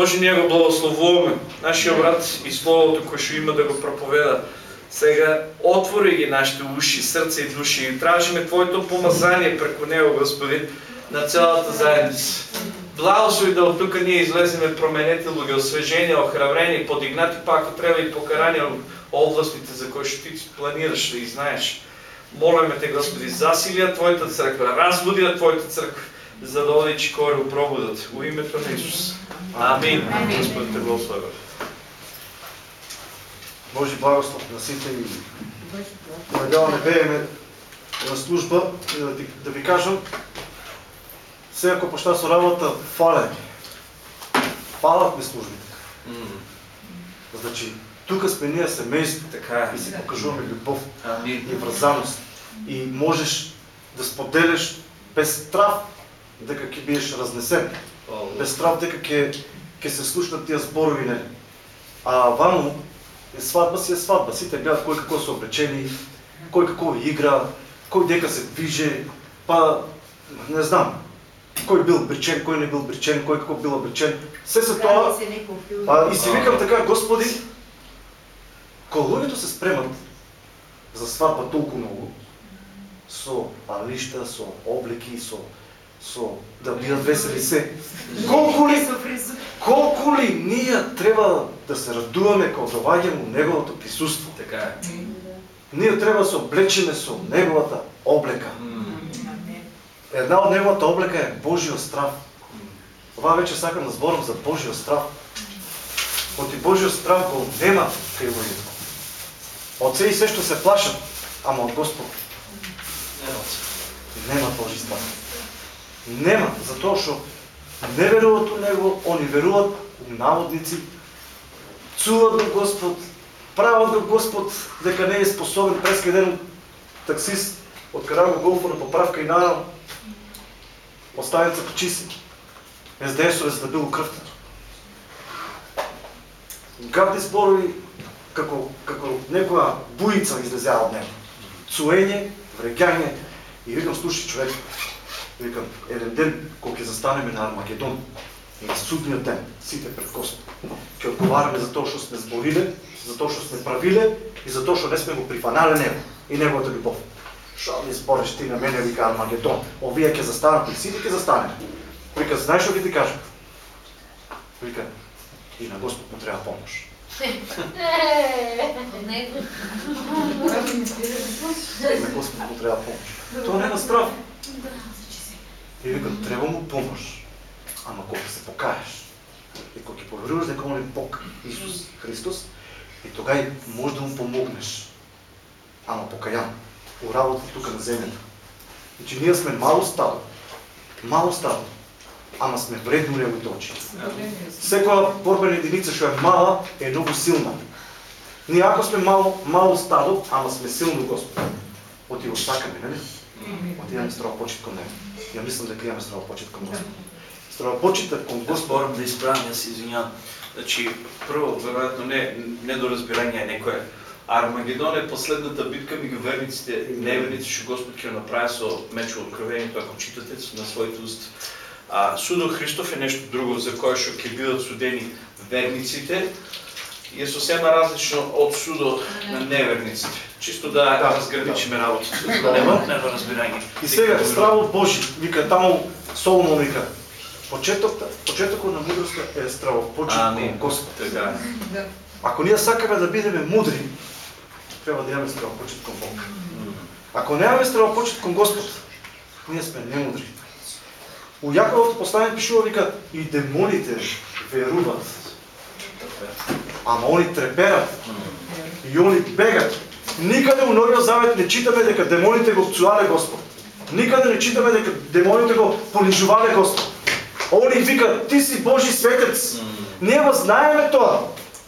Боже, ние го благословуваме, нашия брат и Словото, кое ще има да го проповеда. Сега отвори ги нашите уши, сърце и души и тражиме Твоето помазание преко него, Господи, на цялата заедница. Благослови да от тук ние излеземе променете луги, освежени, охрабрени, подигнати пак, ако трябва и покарани областите, за които ти планираш и знаеш. Молиме Те, Господи, засилия Твоята църква, разбуди Твоята църква, за да оди чекори пробудат. У името на Исус. Амин. Господи, Те благослови. Божи благослов на сите и надяваме пееме на служба и да, да ви кажам сега ако почта со работа фалят фалат ми службите значи тука сме ние семейство Така е. и си покажуваме любов Амин. и връзаност и можеш да споделяш без страх дека ќе биеш разнесен без страх дека ќе ќе се слушнат тия зборови не. А вамо е сватба си е сватба. Сите гледат кој како се облечени, кој како игра, кој дека се движе, па не знам. Кој бил бричен, кој не бил бричен, кој како бил обречен. Се се тоа а, и си викам така, Господи, луѓето се спремат за сватба толку многу, со палишта, со облеки, со со да бидат весели се. Колку ли колку ли ние треба да се радуваме кога доаѓаме у неговото присуство. Така е. Ние треба да се облечеме со неговата облека. Една од неговата облека е Божиот страв. Ова вече сакам да зборам за Божиот страв. Оти Божиот страв го нема кај луѓето. Од се и се што се плашат, ама од Господ Нема нема Божи страв. Нема, затоа што не веруваат у Него, они веруваат у наводници, цуват до Господ, прават до Господ дека не е способен. Преска ден таксист од Караго Голфа на поправка и нарам оставица по чиси. СДС за да било кръвта. Гадни зборови како, како некоја буица излезява од него. Цуење, вреќање и викам, слушай човек, викам, еден ден кога ќе застанеме на Армагедон, и на судниот ден, сите пред Господ, ќе одговараме за тоа што сме збориле, за тоа што сме правиле и за тоа што не сме го прифанале него и неговата љубов. Шо ми збориш ти на мене, вика Армагедон, овие ќе застанат и сите ќе застанат. Вика, знаеш што ќе ти кажам? Вика, и на Господ му треба помош. Него. На Господ му треба помош. Тоа нема страв. И викам, треба му помош. Ама кога се покаеш и кога ќе поверуваш дека он е Бог, Исус Христос, и тогај може да му помогнеш. Ама покајан. У работа тука на земјата. Значи ние сме мало стадо. Мало стадо. Ама сме вредни у неговите очи. Секоја борбена единица што е мала е многу силна. Ние ако сме мало, мало стадо, ама сме силно Господ. Оти го сакаме, нели? Оти имаме здрав почит кон него. Ја мислам дека имаме здрав почит кон Господ. Здрав почитот кон Господ, Господ. морам да исправам, јас се извинјавам. Значи, прво, веројатно не, недоразбирање е некое. Армагедон е последната битка меѓу верниците неверниците што Господ ќе направи со меч од откровението, ако читате на своите уста. А судот Христов е нешто друго за кое што ќе бидат судени верниците и е сосема различно од судот на неверниците. Чисто да, Да, разграничиме работата, за да Да. нема недоразбирање. И сега стравот Божи, вика таму Соломон вика, почетокот на мудроста е Амин. кон Господ. Така. е. Ако ние сакаме да бидеме мудри, треба да имаме здрав почит кон Бог. Ако немаме здрав почит кон Господ, ние сме немудри. У Јаковото послание пишува вика и демоните веруват, ама они треперат и они бегат. Никаде у Новиот Завет не читаме дека демоните го пцувале Господ. Никаде не читаме дека демоните го понижувале Господ. Они викат, ти си Божи светец. Ние го знаеме тоа.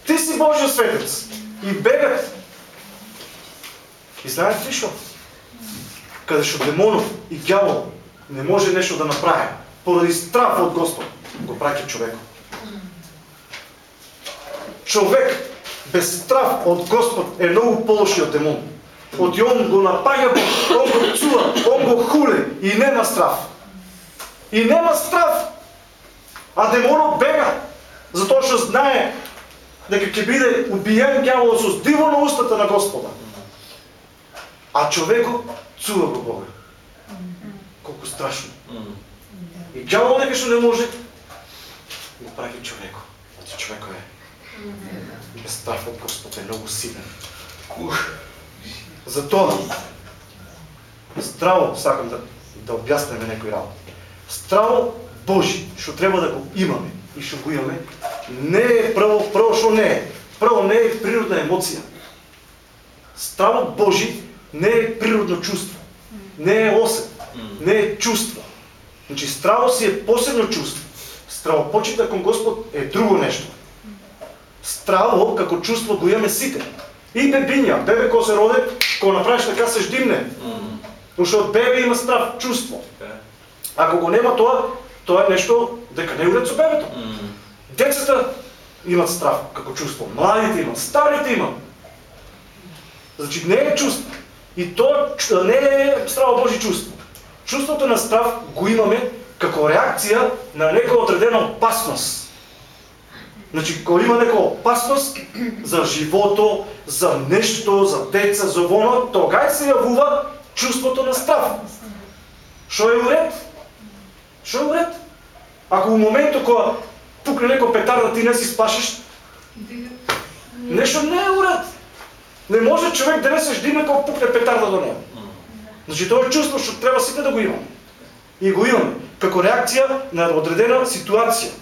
Ти си Божи светец. И бегат. И знаете ли што? Каде што демонов и ѓавол не може нешто да направи, поради страх од Господ, го праќа човекот. Човек без страх од Господ е многу полоши од демон. Од он го напаѓа, он го цува, он го хуле и нема страх. И нема страх. А демонот бега. Затоа што знае дека ќе биде убиен дјаволот со диво на устата на Господа. А човекот цува го Бога. Колку страшно. И дјавол нека што не може, го прави човеко. Значи човеко е. Страх од Господ е многу силен. Ух. Затоа, здраво сакам да, да објаснеме некои работи. Здраво Божи, што треба да го имаме и што го имаме, не е прво, прво што не е. Прво не е природна емоција. Стравот Божи не е природно чувство. Не е осет. Не е чувство. Значи страво си е посебно чувство. Стравопочита кон Господ е друго нешто. Страво како чувство го имаме сите. И бебиња, бебе кој се роде, кога направиш така се ждимне. Од бебе има страв чувство. Ако го нема тоа, тоа е нешто дека не е уред со бебето. Децата имат страв како чувство, младите имат, старите имат. Значи не е чувство. И тоа ч- не е страво Божи чувство. Чувството на страв го имаме како реакција на некоја одредена опасност. Значи, кога има некоја опасност за живото, за нешто, за деца, за воно, тогај се јавува чувството на страв. Што е уред? Што е уред? Ако у моментот кога пукне некој петарда ти не си спашиш, нешто не е уред. Не може човек да не се ждиме кога пукне петарда до него. Значи е чувство што треба сите да го имаме. И го имаме како реакција на одредена ситуација.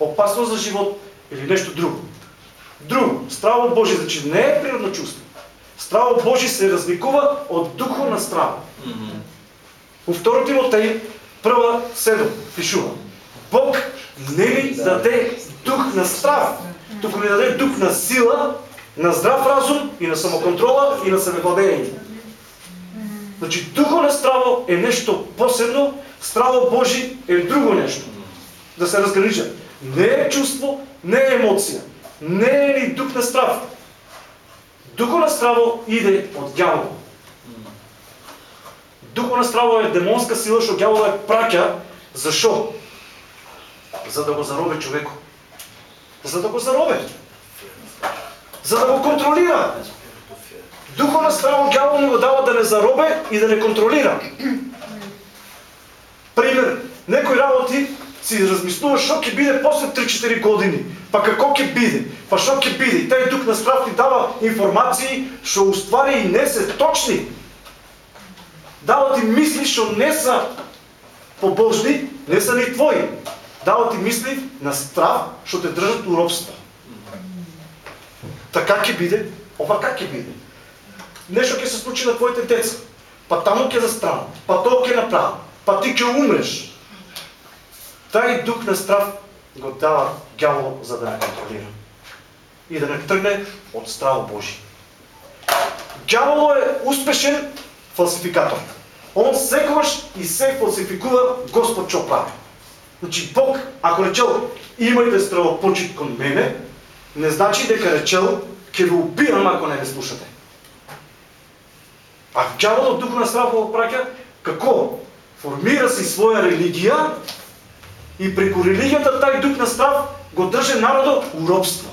Опасност за живот или нешто друго. Друго, стравот Божи, значи не е природно чувство. Стравот Божи се разликува од духот на страва. Во 2 Тимотеј, прва 7, пишува. Бог не ни даде дух на страв, туку ни даде дух на сила, на здрав разум и на самоконтрола и на себевладење. Значи, духот на страво е нешто посебно, страво Божи е друго нешто. Да се разгранича. Не е чувство, не е емоција, не е ни дух на страв. Духот на страво иде од дјаволот. Духот на страво е демонска сила што ѓаволот ја праќа за шо? За да го заробе човеко. За да го заробе. За да го контролира. Духот на страво ѓавол ни го дава да не заробе и да не контролира. Пример, некои работи си размислуваш што ќе биде после 3-4 години, па како ќе биде, па што ќе биде. Тај дух на страв ти дава информации што уствари и не се точни. Дава ти мисли што не са побожни, не са ни твои. Дава ти мисли на страв што те држат у робство. Така ќе биде, ова как ќе биде. Нешто ќе се случи на твоите деца. Па таму ќе застрана, па тоа ќе направи, па ти ќе умреш. Тај дух на страв го дава ѓавол за да не контролира. И да не тргне од страво Божи. Ѓаволо е успешен фалсификатор. Он секогаш и се фалсификува Господ што прави. Значи Бог, ако речел имајте стравопочит кон мене, не значи дека речел ќе ви убијам ако не ме слушате. А ѓаволот дух на страв го праќа како? Формира си своја религија и преку религијата тај дух на страв го држе народот у робство.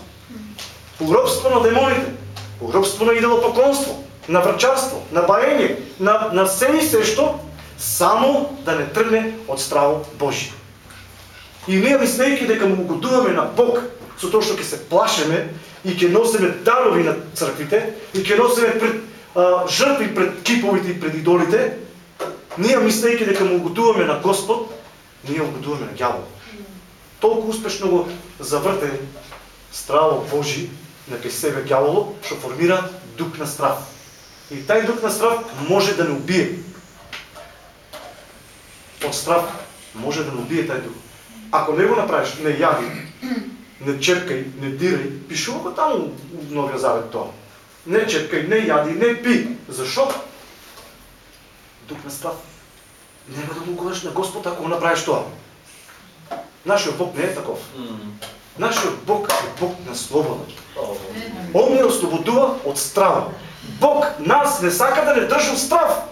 У робство на демоните, у робство на идолопоклонство, на врачарство, на баење, на, на се и што, само да не тргне од страво Божие. И ние мислејќи дека му угодуваме на Бог, со тоа што ќе се плашеме и ќе носиме дарови на црквите и ќе носиме пред а, жртви пред киповите и пред идолите, ние мислејќи дека му угодуваме на Господ, ние угодуваме на ѓавол. Толку успешно го заврте страво Божи на кај себе ѓаволот, што формира дух на страв. И тај дух на страв може да не убие. Од страв може да не убие тај дух. Ако не го направиш, не јади, не чепкај, не дирај, пишува го таму у Новиот Завет тоа. Не чепкај, не јади, не пи. Зашо? Дух на страв. Нема да му говориш на Господ ако го направиш тоа. Нашиот Бог не е таков. Нашиот Бог е Бог на слобода. Он не ослободува од страва. Бог нас не сака да не држи у страв.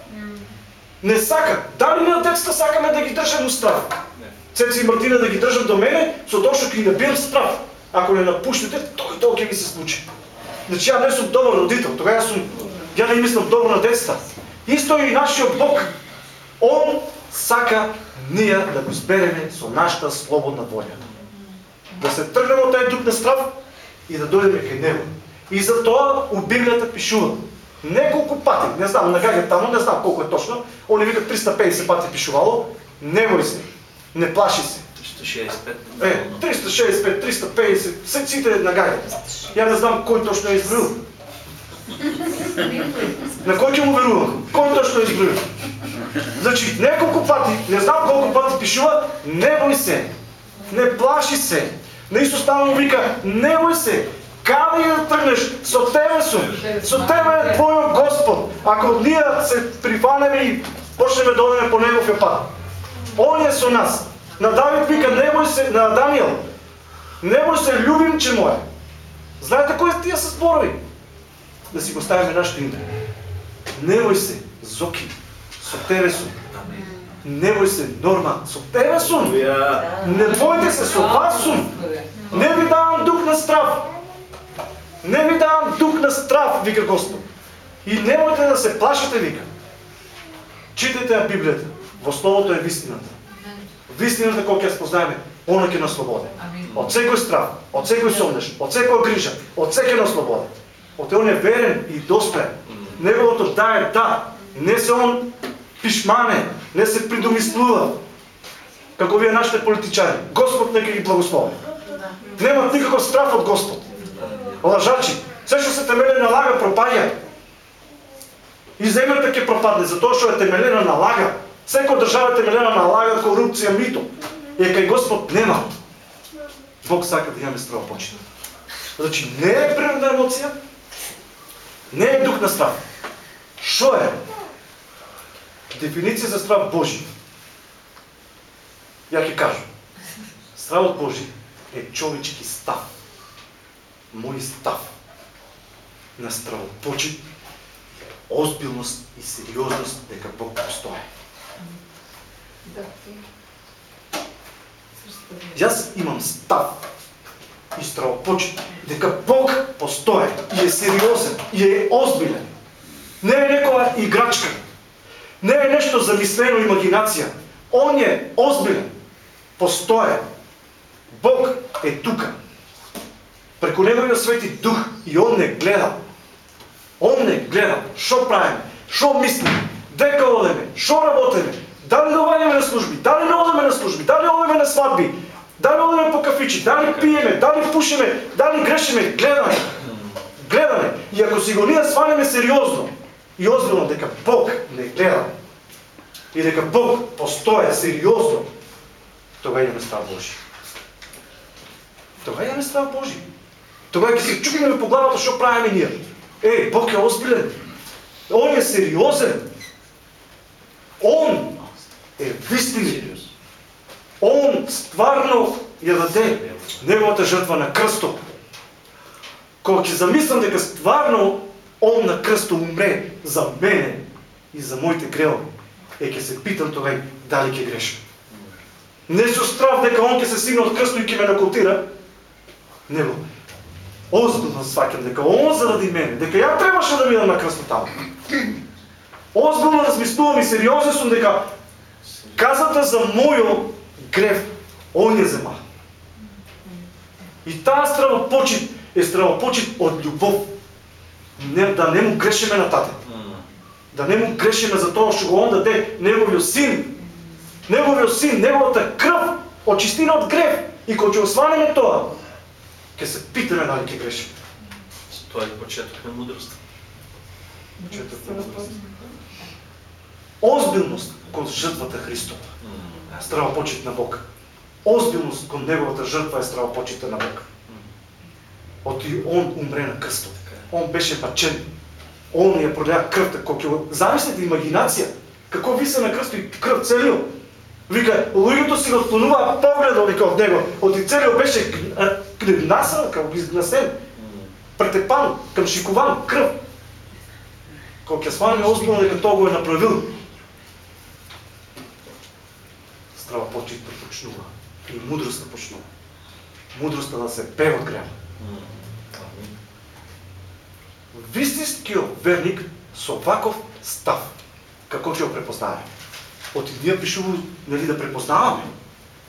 Не сака. Дали ние од детства сакаме да ги држиме у страв? Цеци и Мартина да ги држам до мене, со тоа што ги набирам страв. Ако не напуштите, тој тоа ќе ми се случи. Значи ја не сум добар родител, тогава сум ја не мислам добро на децата. Исто и нашиот Бог. Он сака ние да го збереме со нашата слободна волја. Да се тргнеме од тај дух на страв и да дојдеме кај него. И за тоа у Библијата пишува. Неколку пати, не знам на кај таму, не знам колку е точно, они вика 350 пати пишувало, не бој се, не плаши се. 365. Е, 365, 350, се сите на гајде. Ја не знам кој точно е изброил. На кој ќе му верувам? Кој точно е изброил? Значи, неколку пати, не знам колку пати пишува, не бој се, не плаши се. На Исус там му вика, не бој се, каде да тргнеш, со тебе сум, со тебе е твојот Господ. Ако ние се прифанеме и почнеме да одеме по неговиот пат. Он е со нас. На Давид вика, не бој се, на Даниел, не бој се, любим че моје. Знаете кои тие се зборови? Да си го ставиме нашето име. Не бој се, Зоки, со тебе сум. Не бој се, Норма, со тебе сум. Не бојте се, со вас сум. Не ви давам дух на страв. Не ви давам дух на страв, вика Господ. И не можете да се плашите, вика. Читайте ја Библијата. Во Словото е вистината. Вистината кој ќе спознаеме, она ќе нас слободи. Од секој страв, од секој сомнеш, од секоја грижа, од секој нас слободи. Од он е верен и достоен. Неговото да е да. Не се он пишмане, не се придомислува. Како вие нашите политичари. Господ нека ги благослови. Немат никаков страх од Господ. Лажачи. Се што се темеле на лага пропаѓа. И земјата ќе пропадне, затоа што е темелена на лага. Секоја држава е темелена на лага, корупција, мито. И кај Господ нема. Бог сака да имаме страва почит. Значи не е природна емоција, не е дух на страв. Што е? Дефиниција за страв Божи. Ја ќе кажам. Стравот Божи е човечки став. Мој став на стравопочит, озбилност и сериозност дека Бог постои. Јас имам став и стравопочит дека Бог постои и е сериозен и е озбилен. Не е некоја играчка. Не е нешто замислено имагинација. Он е озбилен. Постоje. Бог е тука. Преку Неговиот свети дух и Он не гледа. Он не гледа што правиме, што мислиме, дека одеме, што работиме, дали доаѓаме на служби, дали не одеме на служби, дали одеме на свадби, дали одеме по кафичи, дали пиеме, дали пушиме, дали грешиме, гледаме. Гледаме. И ако си го ние сванеме сериозно и озбилно дека Бог не гледа и дека Бог постоја сериозно, тогава имаме страх Божи. Тогава имаме страх Божи. Тогава ќе се чукиме по главата што правиме ние. Е, Бог е озбилен. Он е сериозен. Он е вистинен. Он стварно ја даде неговата жртва на крстот. Кога ќе замислам дека стварно он на крстот умре за мене и за моите грехови, е ќе се питам тогава дали ќе грешам. Не со страв дека он ќе се сигне од крстот и ќе ме накултира, него озбилно сваќам дека он заради мене, дека ја требаше да бидам на крстот таму. Озбилно размислувам и сериозен сум дека казата за мојот грев он ја зема. И таа стравопочит е стравопочит од љубов. Не, да не му грешиме на тате. Да не му грешиме за тоа што го он даде неговиот син. Неговиот син, неговата крв, очистина од грев. И кога ќе осванеме тоа, ќе се питаме дали ќе грешиме. Тоа е почеток на мудрост. Озбилност кон жртвата Христова. Стравопочит на Бог. Озбилност кон неговата жртва е стравопочита на Бог. Оти он умре на крстот. Он беше бачен. Он ја проля крвта кога ќе го замислите имагинација како висе на крстот и крв целио. Вика, луѓето си го отклонуваа погледот вика од него. Оти целио беше гнасен, како изгнасен, претепан, към шикован, крв. Кога ќе сване озбилно дека тоа го е направил. страва почит да почнува. И мудростта почнува. Мудростта да се пее от грева. Вистинскиот верник со ваков став, како ќе го препознае? От ние пишува нали, да препознаваме.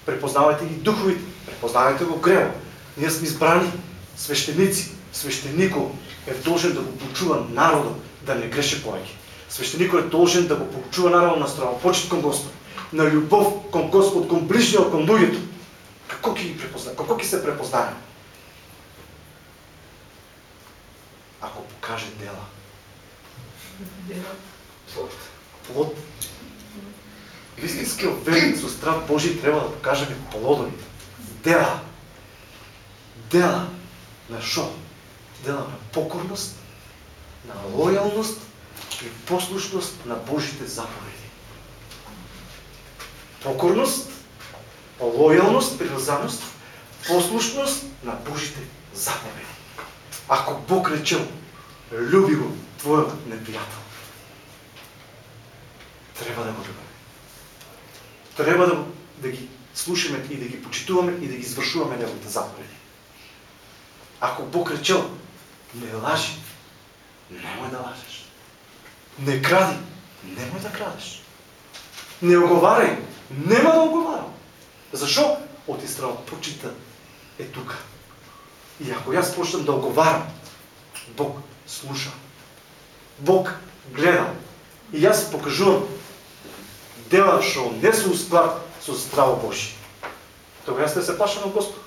Препознавайте ги духовите, препознавайте го грева. Ние сме избрани свещеници. Свещенико е должен да го почува народа, да не греше повеќе. Свещенико е должен да го почува народа на страва, почет кон Господ, на любов кон Господ, кон ближниот, кон луѓето. Како ги препознае? Како ќе се препознае? Ако покаже дела. Плод. Вистинскиот верник со страх Божи треба да покажеме плодовите. Дела. Дела. На шо? Дела на покорност, на лоялност и послушност на Божите заповеди. Покорност, лоялност, привързаност, послушност на Божите заповеди. Ако Бог речел, люби го, твоят неприятел, трябва да го любим. Трябва да, да ги слушаме и да ги почитуваме и да ги извършуваме Неговите заповеди. Ако Бог речел, не лажи, немой да лажеш. Не кради, немой да крадеш. Не оговаряй, нема да оговарям. Защо? От Израел почита е тук. И ако аз почнем да оговарям, Бог слуша. Бог гледа. И аз покажувам дела, що не се усклад со здраво Божие. Тогава сте се плаша на Господ.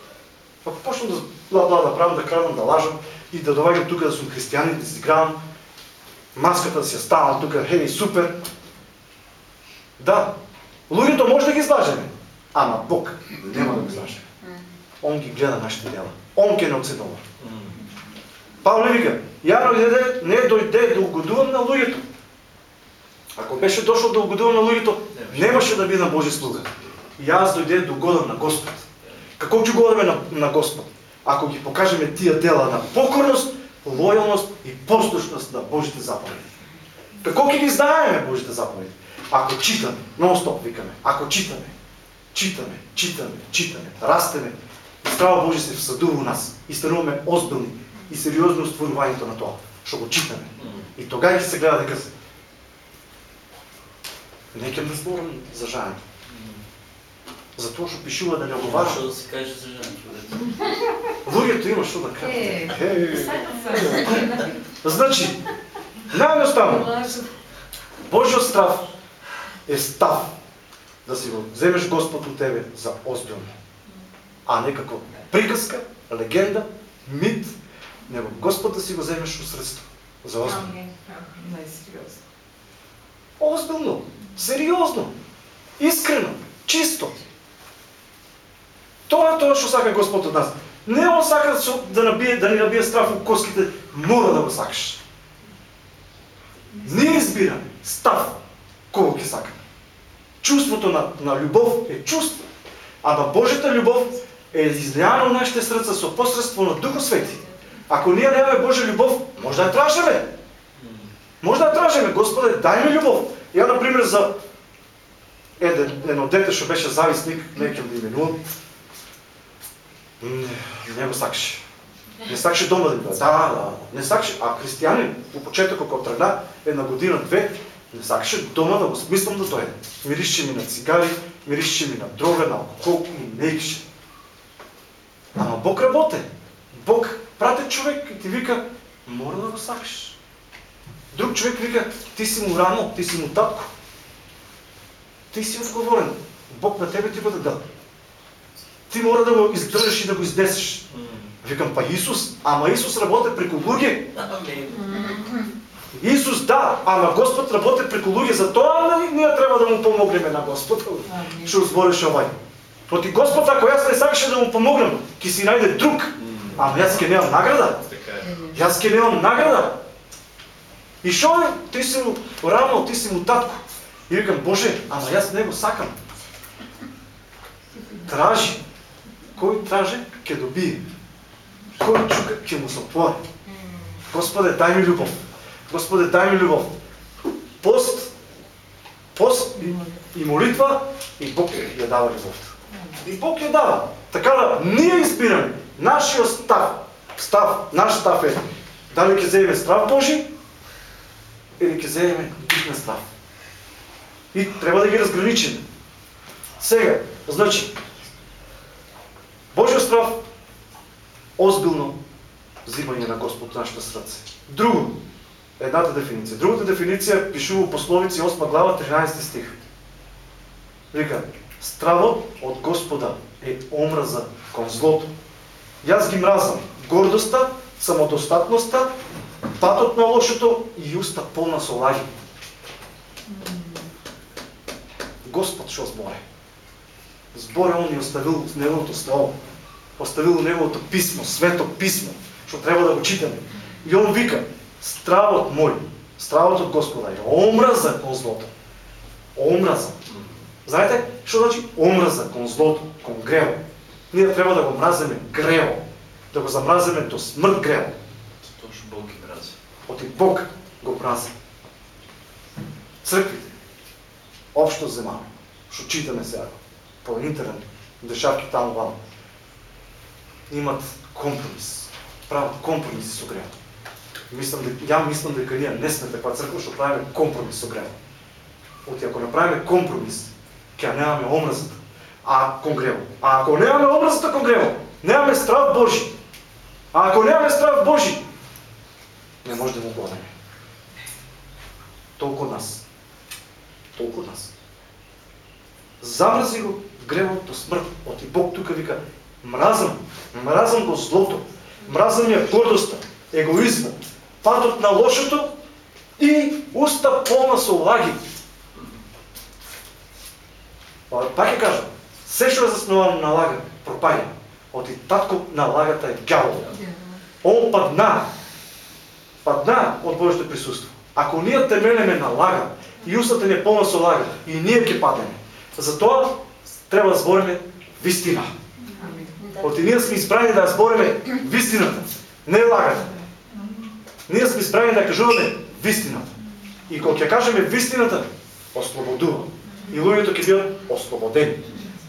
Ако почнем да бла, бла, да правим, да крадам, да лажам и да довагам тук да съм християнин, да игравам, маската да си е станала тук, хей, супер. Да, луѓето може да ги излажеме, ама Бог няма да ги излажеме. Он ги гледа нашите дела. Он ке не оценува. Павле вика, ја не дойде да угодувам на луѓето. Ако беше дошъл да угодувам на луѓето, немаше да биде на Божи слуга. И аз дойде да угодам на Господ. Како ќе годаме на, на Господ? Ако ги покажеме тия дела на покорност, лоялност и послушност на Божите заповеди. Како ќе ги знаеме Божите заповеди? Ако читаме, нон-стоп викаме, ако читаме, читаме, читаме, читаме, растеме, и страва Божие се всъдува у нас и стануваме озбилни и сериозно створувањето на тоа, што го читаме. И тогава ќе се гледа дека. Нека да зборам за жаен. Затоа што пишува да не оговара. Що да се каже за човек? Луѓето има што да кажат. Е, Е, Значи, наједноставно, Божиот страв е став да си го вземеш Господ от тебе за озбилно. А не како приказка, легенда, мит, него Господ да си го вземеш от средство за озбилно. Най-сериозно. Озбилно, сериозно, искрено, чисто. Тоа е тоа што сака Господ од нас. Не он сака да набие, да ни набие страф у коските, мора да го сакаш. Ние избираме став кого ќе сакаме. Чувството на, на любов е чувство, а на Божията любов е излияна у нашите срца со посредство на Духот Свети. Ако ние немаме Божия любов, може да я тражаме. Може да я тражаме. Господе, дай ми любов. Я, например, за еден, едно дете, што беше зависник, не ќе го именувам, не, го сакаше. Не сакаше дома да ми бъде. Да, да, не сакаше. А християнин, по почетък, ако тръгна една година, две, не сакаше дома да го смислям да дойде. Миришче ми на цигари, миришче ми на дрога, на алкохол и не. Ама Бог работе. Бог прате човек и ти вика, мора да го сакаш. Друг човек вика, ти си му рамо, ти си му татко. Ти си отговорен. Бог на тебе ти бъде дал. Ти мора да го издържаш и да го изнесеш. Викам, па Исус, ама Исус работи преко луѓе. Амин. Исус да, ама Господ работи преко луѓе, затоа нали, ние трябва да му помогнеме на Господ. Што збореше овај. Проти Господ, ако јас не сакаше да му помогнем, ќе си најде друг. Ама јас ќе немам награда. Така е. Ќе немам награда. И шо е? Ти си му рамо, ти си му татко. И викам, Боже, ама јас не го сакам. Тражи. Кој траже, ќе добие. Кој чука, ќе му се отвори. Господе, дай ми любов. Господе, дай ми любов. Пост, пост и, и молитва, и Бог я дава любовта. И Бог я дава. Така да ние избираме. Нашия став, став, наш став е дали ќе вземе страв Божи или ќе вземе битна страв. И трябва да ги разграничим. Сега, значи, Божия страв озбилно взимане на Господ в нашите сърце. Друго, едната дефиниция. Другата дефиниция пишува в пословици 8 глава 13 стих. Вика, стравот от Господа е омраза кон злото. И аз ги мразам гордостта, самодостатността, патот на лошото и уста пълна с олаги. Господ ще зборе. Зборе Он ни оставил Неговото Слово. Оставил Неговото писмо, свето писмо, що трябва да го читаме. И Он вика, стравот мой, стравот от Господа е омраза кон злото. Омраза. Знаете, що значи омраза кон злото, кон грево? Ние трябва да го мразиме грево, да го замразиме до смърт грево. Точно Бог го мрази. Църквите, общо вземано, що читаме сега интернет, дешавки там вам, имат компромис. Правят компромиси с огрева. Мислам, я мислам дека ние не сме таква църква, што правиме компромис с огрева. От ако направиме компромис, ќе нямаме омразата. А кон. А ако нямаме омразата кон нямаме страх Божи. А ако нямаме страх Божи, не може да му гонеме. Толкова нас. Толкова нас. Замрази го гревот до смърт. От и Бог тук вика, мразам, мразам го злото, мразам я гордостта, егоизма, падот на лошото и уста пълна с олаги. Па- Пак ќе кажам, се што е засновано на лага, пропаѓа. От и татко на лагата е дявол. Он падна. Падна от Божието присъство. Ако ние темелеме на лага и устата ни е пълна с лага и ние ќе паднеме. Затоа трябва да збориме вистина. От и ние сме избрани да збориме вистината, не лагата. Ние сме избрани да кажуваме вистината. И кога ќе кажеме вистината, ослободува. И луѓето ќе бидат ослободени.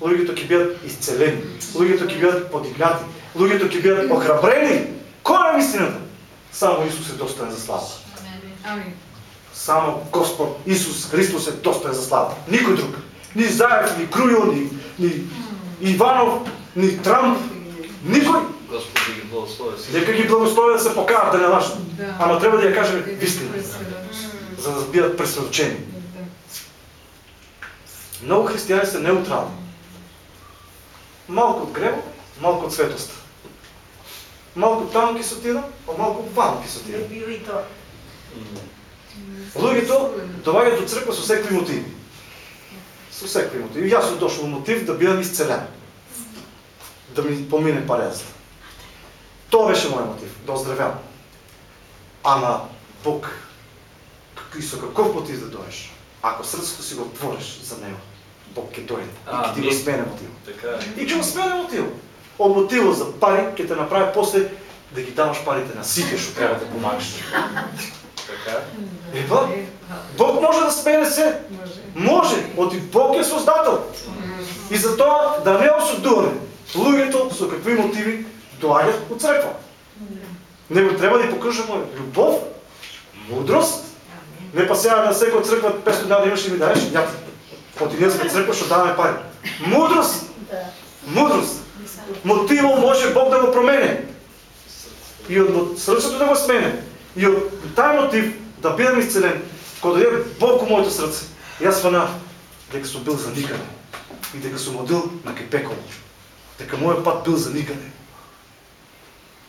Луѓето ќе бидат изцелени. Луѓето ќе бидат подигнати. Луѓето ќе бидат охрабрени. Кој е истината? Само Исус е достоен за слава. Само Господ Исус Христос е достоен за слава. Никой друг. Ни Заев, ни Круил, ни, ни Иванов, ни Трамп. Никой. Ги благослови. Нека ги благословя да се покажат, да не лъжат. Да. Ама трябва да я кажем истина, за да бидат пресведочени. Да. Много християни са неутрални. Малко от грево, малко от светост. Малко там ки се отида, а малко вамо ки се отида. бива и то. Луѓето доаѓаат до црква со секои мотиви. Со секои мотиви. И Јас сум дошол мотив да бидам исцелен. Да ми помине парезата. Тоа беше мој мотив, да оздравям. Ама Бог, и со каков мотив да доеш? Ако срцето си го отвориш за него, Бог ќе дојде. И А, ќе ти го смене мотив. Е. И ќе го смене мотив. Од мотива за пари ќе те направи после да ги даваш парите на сите што треба да помагаш. Така Бог може да смене се. Може. Може, от и Бог е создател. И затоа да не осудуваме луѓето со какви мотиви доаѓат од црква. Него треба да ја покажеме любов, мудрост. Не па сега на секоја црква 500 дена да имаш и ми даеш, ја. От и ние сме црква што даваме пари. Мудрост, мудрост. Мотивот може Бог да го промене. И од мо- срцето да го смене. И од тај мотив да бидам исцелен, кога дојде Бог моето срце, јас фана дека сум бил за никаде. И дека сум одил на кај пекол. Дека мојот пат бил за никаде.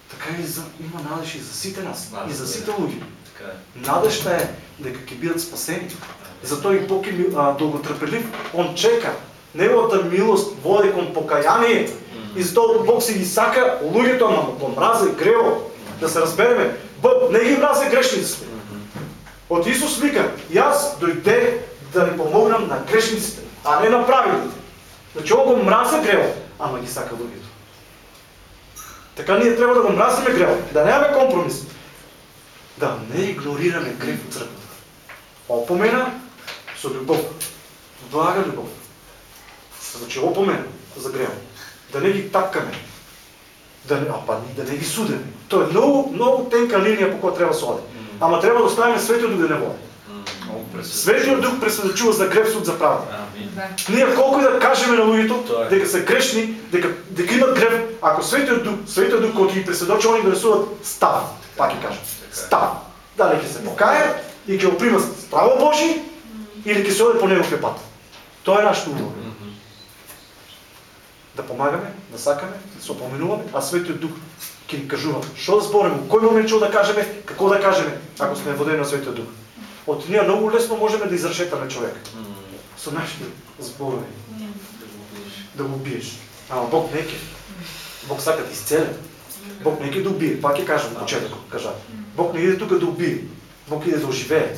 Така и за, има надеж и за сите нас, и за сите луѓе. Е. Надежта е дека ќе бидат спасени. Затоа и Бог е долготрпелив. Он чека. Неговата милост води кон покаяние. И затоа Бог си ги сака луѓето, ама го мрази грево. Да се разбереме. Бог не ги мрази грешниците. От Исус вика, и аз дойде да ви помогнам на грешниците, а не на праведните. Значи он го мрази грево, ама ги сака луѓето. Така ние трябва да го мразиме грево, да нямаме компромис. Да не игнорираме грех от църквата. Опомена со любов. Блага любов. Значи опомена за греха. Да не ги тапкаме. Да не, а па, да не ги судиме. То е много, много тенка линия, по която трябва да се ходи. Ама трябва да оставим Светия Дух да не води. Светият Дух пресведочува за грев суд за правда. Ние колко и да кажем на Тоа е. дека се грешни, дека дека имат грев, ако Светиот Дух, Светиот Дух кој ги пресведочи, они да рисуват став, пак ќе кажам. Став. Дали ќе се покаят и ќе опримат право Божи или ќе се оде по неговиот пат. Тоа е нашата улога. Да помагаме, да сакаме, да се опоменуваме, а Светиот Дух ќе ни кажува што да збориме, кој момент што да кажеме, како да кажеме, ако сме водени на Светиот Дух. Од ние многу лесно можеме да изрешетаме човек со нашите зборови. Да го убиеш. Ама Бог не ќе. Бог сака да изцеля. Бог не ќе да убие. Пак ќе кажам почеток, кажа. Бог не иде тука да убие. Бог иде да оживее.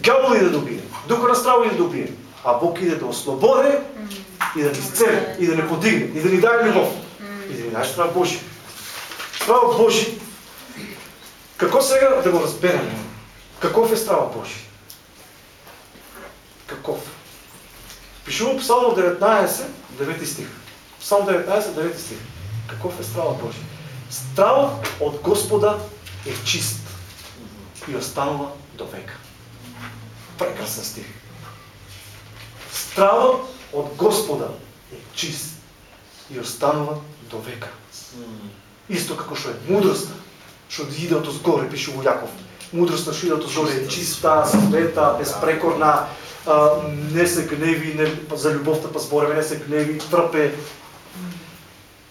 Дявол иде да убие. Духа на страво иде да убие. А Бог иде да ослободе и да ни изцеля, и да ни подигне, и да ни даде любов. И да ни даде страва Божия. Страва Божи. Како сега да го разбереме? Каков е страва Божи? Каков? Пишува Псалм 19, 9 стих. Псалм 19, 9 стих. Каков е страва Божи? Страва от Господа е чист и останува до века. Прекрасен стих. Страва от Господа е чист и останува до века. Мгм. Исто како што е мудроста, што иде од озгоре, пише во Јаков. Мудроста што иде од озгоре е чиста, света, безпрекорна, не се гневи, не, за љубовта па збореме, не се гневи, трпе.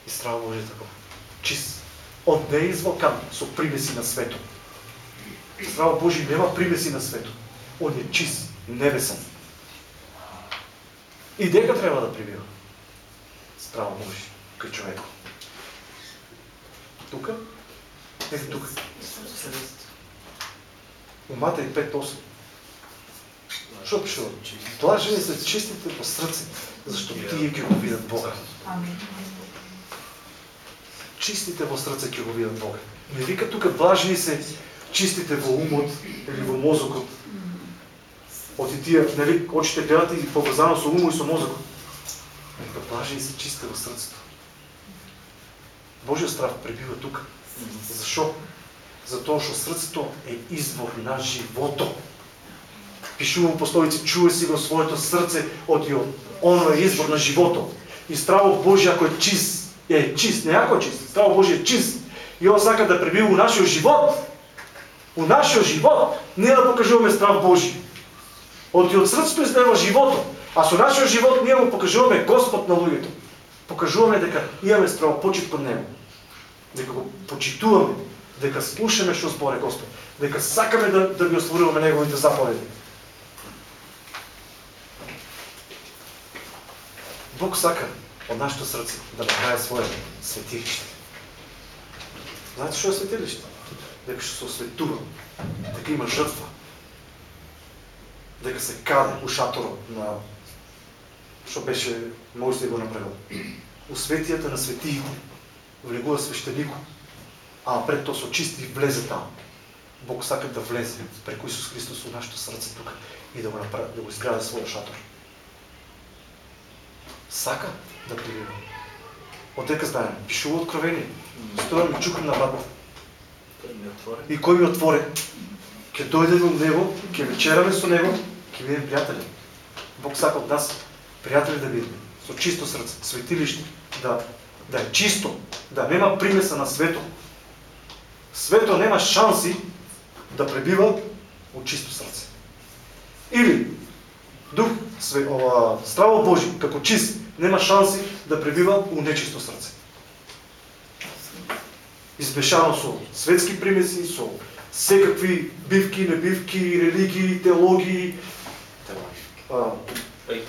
И страва Божие е тако. Чист. Од не е извлакан со примеси на свето. Страва Божи нема примеси на свето. Он е чист, небесен. И дека треба да прибива? Страва Божи кај човекот. Тука? Ето тука. У Матеј 5.8. Што пишува? Блажени се чистите по срце, зашто тие ќе го видат Бога. Чистите во срце ќе го видат Бога. Не вика тука блажени се чистите во умот или во мозокот. Оти тие, нели, очите гледат и поврзано со умот и со мозокот. Вика блажени се чистите во срцето. Божиот страв пребива тука. Зашо? Затоа што срцето е извор на живото. Пишува во пословици, чуе си го своето срце од ја, оно е извор на живото. И страво Божие ако е чист, е чист, не ако е чист, страво Божие е чист. И он сака да пребива у нашиот живот. У нашиот живот, ние да покажуваме страв Божи. Од и од срцето излева живото, а со нашиот живот ние му покажуваме Господ на луѓето. Покажуваме дека имаме страв почит кон Него. Дека го почитуваме, дека слушаме што зборе Господ, дека сакаме да, да ги остваруваме Неговите заповеди. Бог сака од нашето срце да направи свое светилище. Знаете што е светилище? Дека што се осветува, дека има жртва, дека се каде у шаторот на што беше Мојсей го направил. У светијата на светиите влегува свештенико, а пред тоа со чисти влезе таму. Бог сака да влезе преку Исус Христос во нашето срце тука и да го направи, да го изгради својот шатор. Сака да прибива. Од дека знаем, пишува откровение. Стојам и чукам на врата. И кој ми отвори, ќе дојде до него, ќе вечераме со него, ќе бидеме пријатели. Бог сака од нас пријатели да бидеме, со чисто срце, светилиште, да, да е чисто, да нема примеса на свето. Свето нема шанси да пребива од чисто срце. Или дух, све, ова, страво Божи, како чист, нема шанси да пребива у нечисто срце. Избешано со светски примеси, со секакви бивки, небивки, религии, теологии, а, и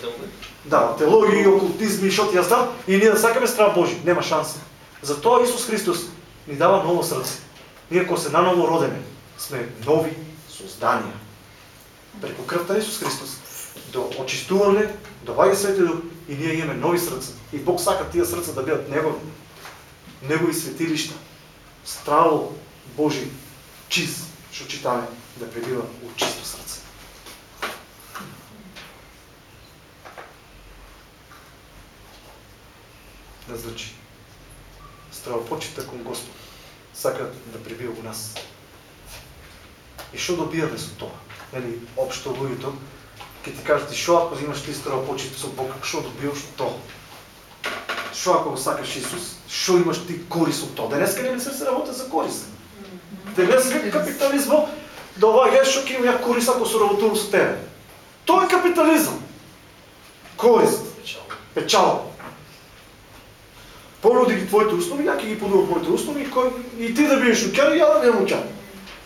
да, теологии, окултизми, ти ја знам, и ние да сакаме страв Божи, нема шанса. Затоа Исус Христос ни дава ново срце. Ние кога се наново родеме, сме нови создания. Преку крвта на Исус Христос до очистуване, доаѓа Свети Дух и ние имаме нови срца. И Бог сака тие срца да бидат негови. Негови светилишта. Страво Божи, чист, што читаме, да пребива у чисто срце. Различи. Стравопочита кон Господ сака да прибива у нас. И што добиваме со тоа? Нели, општо луѓето, ќе ти кажат и што ако имаш ти стравопочит со Бог, што добиваш од тоа? Што ако го сакаш Исус, што имаш ти корис од тоа? Денеска не се работа за корис. Денес век капитализмот да ова е што ќе има корис ако се работува со тебе. Тоа е капитализам. Корист, Печал. Печал. Понуди ги твоите ја ќе ги понудам моите услуги, кој и ти да бидеш укјан и ја да бидам укјан.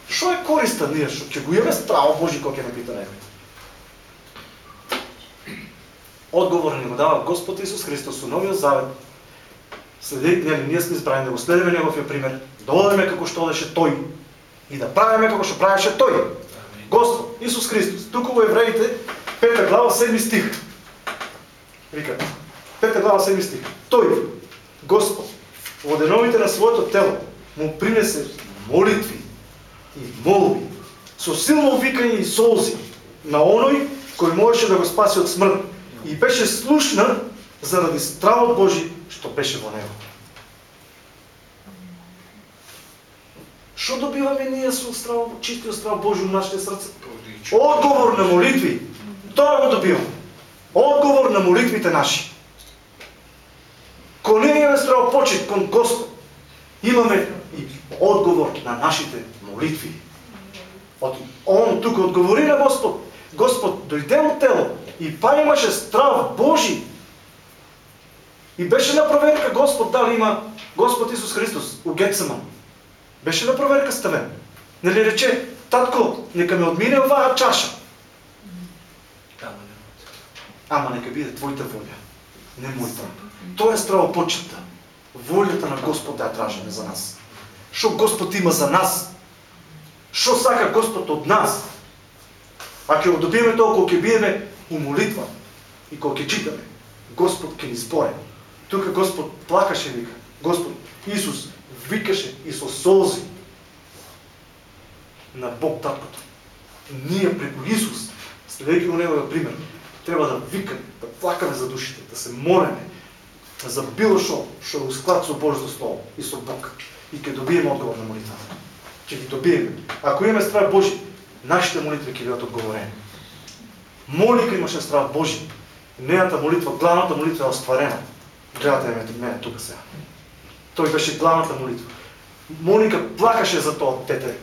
Што е користа ние што ќе го имаме страво Божи кој ќе ме пита некој? Одговор ни го дава Господ Исус Христос со новиот завет. Следи, нели, ние сме избрани да го следиме неговиот пример, да одеме како што одеше тој и да правиме како што правеше тој. Амин. Господ Исус Христос. Туку во Евреите, пета глава, седми стих. Вика, пета глава, седми стих. Тој, Господ, во деновите на своето тело, му принесе молитви и молби, со силно викање и солзи на оној кој можеше да го спаси од смрт и беше слушна заради стравот Божи што беше во него. Што добиваме ние со страв, чистиот страв Божи у нашите срца? Одговор на молитви. Тоа го добиваме. Одговор на молитвите наши. Кога ние имаме стравопочит кон Господ, имаме и одговор на нашите молитви. От, он тук одговори на Господ. Господ дойде от тело и па имаше страв Божи. И беше на проверка Господ дали има Господ Исус Христос у Гецеман. Беше на проверка ставен. Нали рече, татко, нека ме отмине оваа чаша. Ама не. Ама нека биде Твојата воля, не мојта. Тоа е стравопочета. Волјата на Господ да ја тражиме за нас. Што Господ има за нас? Што сака Господ од нас? А ќе го добиеме тоа бидеме у молитва и кога ќе читаме, Господ ќе ни зборе. Тука Господ плакаше вика. Господ Исус викаше и со солзи на Бог таткото. Ние преку Исус, следејќи го неговиот пример, треба да викаме, да плакаме за душите, да се молиме за било што што е склад со Божјото слово и со Бог. И ќе добиеме одговор на молитвата. Ќе ги добиеме. Ако имаме страх Божи, нашите молитви ќе бидат одговорени. Молика имаше страх Божи. Нејата молитва, главната молитва е остварена. Гледате ме мене тука сега. Тој беше главната молитва. Моника плакаше за тоа дете.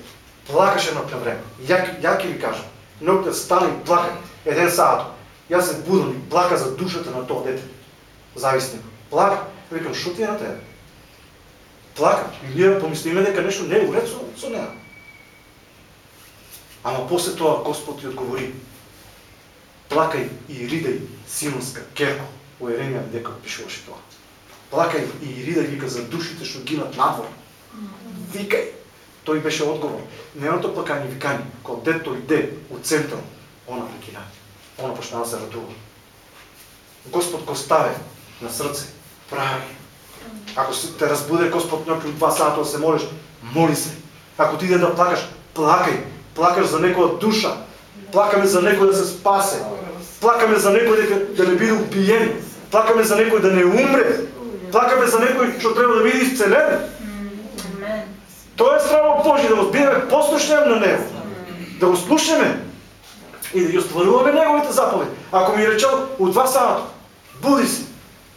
Плакаше на време. Ја, ја ви кажам. Ноќта стана и плака. Еден саат. Јас се будам и плака за душата на тоа дете. Зависник. Плака. Викам, што ти е на тебе? Плака. И ние помислиме дека нешто не е уред со, со неа. Ама после тоа Господ ти одговори. Плакај и ридај, синонска керко. Во Еремија дека пишуваше тоа. Плакај и ридај, вика, за душите што гинат надвор. Викај. Тој беше одговор. Неното плакање и викање, кога дето иде у центар, она прекина. Она почна да се радува. Господ го ставе на срце. Прави. Ако те разбуде Господ ноќу два сата да се молиш, моли се. Ако ти иде да плакаш, плакај. Плакаш за некоја душа. Плакаме за некој да се спасе. Плакаме за некој дека да не биде убиен. Плакаме за некој да не умре. Плакаме за некој што треба да биде исцелен. Тоа е страво Божи, да го бидеме послушни на Него. Да го слушаме и да ги остваруваме Неговите заповеди. Ако ми речел от два сата, буди се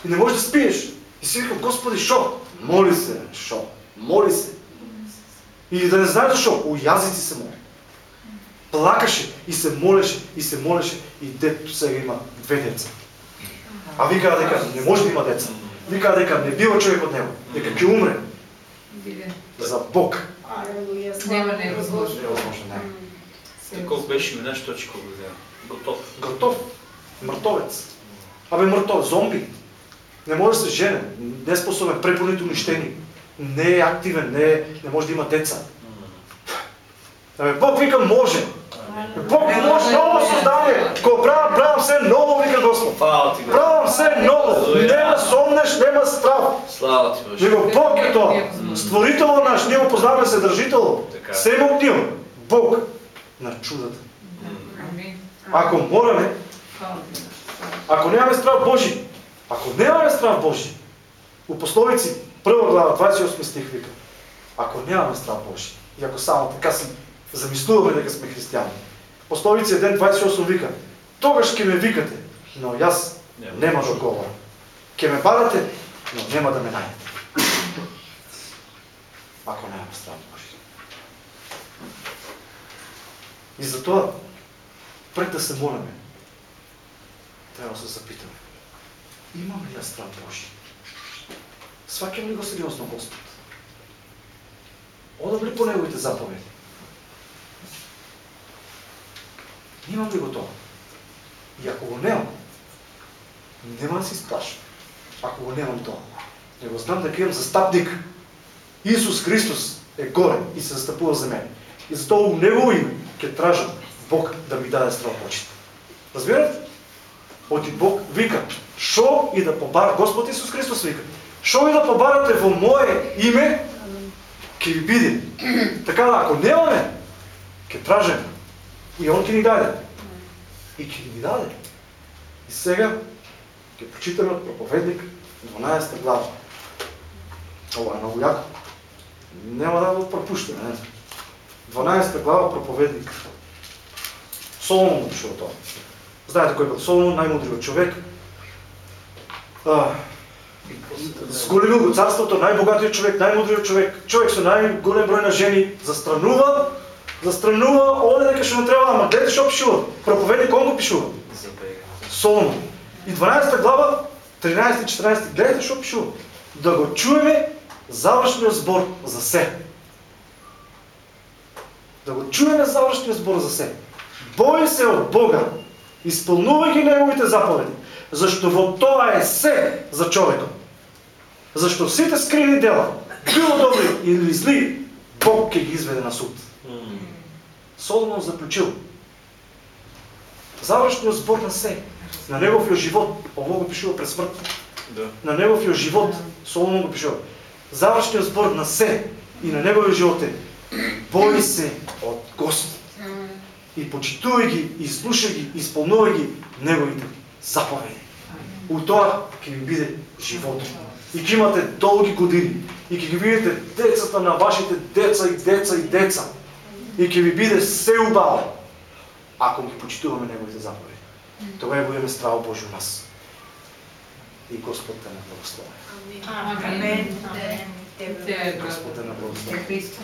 и не можеш да спиеш. И си викам, Господи, шо? Моли се, шо? Моли се. И да не знаеш защо, у язици се моли. Плакаше и се молеше, и се молеше, и детето сега има две деца. А вика дека не може да има деца. Вика дека не бива човек од него, дека ќе умре за Бог. Нема невозможно. Невозможно не. Таков беше ми нещо точка го взема. Готов. Готов. Мртовец. Абе мртов, зомби. Не може да се жене, не е способен, препълнително uništени. Не е активен, не, е, не може да има деца. Абе, Бог вика може. Бог може ново създание. Ко правя, правя все ново, вика Господ. Хвала ти, Бог. Правя все ново. Нема сомнеш, нема страх. Слава ти, Боже. Него Бог е тоа. Створитело наш, ние го познаваме. Така. Всемогтив. Бог на чудата. Ако мораме, ако нямаме страх Божи, ако нямаме страх Божи, У пословици, първа глава, 28 стих вика, ако нямаме страх Божи, и ако само така си замислуваме дека сме християни, пословици 1, 28 вика, тогаш ке ме викате, но аз нема да говоря. Ке ме барате, но нема да ме најдете. Ако нямаме страх Божи. И затоа, пред да се молиме, трябва да се запитаме. Имам ли я страх Божи? Свакам ли го сериозно Господ? Одам ли по Неговите заповеди? Имам ли го това? И ако го нямам, нема да си сплашам. Ако го нямам това. Него знам дека имам застапник. Исус Христос е горе и се застъпува за мен. И затова у Негово име ќе тражам Бог да ми даде почит. Разбирате? Оти Бог вика, шо и да побара, Господ Исус Христос вика, шо и да побарате во Мое име, ќе ви биде. Така да, ако немаме, ќе тражем. И Он ќе ни даде. И ќе ни даде. И сега ќе прочитаме от проповедник 12 глава. Ова е много яко. Няма да го пропущаме. Не? 12 глава проповедник. Соломон от това. Знаете кой бил Соломон, най-мудрият човек. А, Сголемил го царството, най-богатият човек, най-мудрият човек, човек с най-голем брой на жени, застранува, застранува, оне дека ще му трябва, ама гледайте, що пишува. Проповедник, он го пишува. Соломон. И 12 глава, 13-14, гледайте, що пишува. Да го чуеме завършния сбор за се. Да го чуеме завършния сбор за се. Бой се от Бога, изпълнувай ги Неговите заповеди, защо во тоа е се за човека. Защо сите скрили дела, било добри или зли, Бог ќе ги изведе на суд. Соломон заключил. Завършният сбор на се, на неговия живот, ово го пишува през смърт, Да. на неговия живот, Соломон го пишува. Завършният сбор на се и на неговия живот е бой се от Господ и почитувай ги, и слушай ги, изпълнувай ги неговите заповеди. У тоа ќе ви биде живот. И ќе имате долги години. И ќе ги видите децата на вашите деца и деца и деца. И ќе ви биде се убаво, ако ги почитуваме неговите заповеди. Тогава будеме страва Божи у нас. И Господ те на благослови. Amen. Amen. Господ те на благослови. Cristo.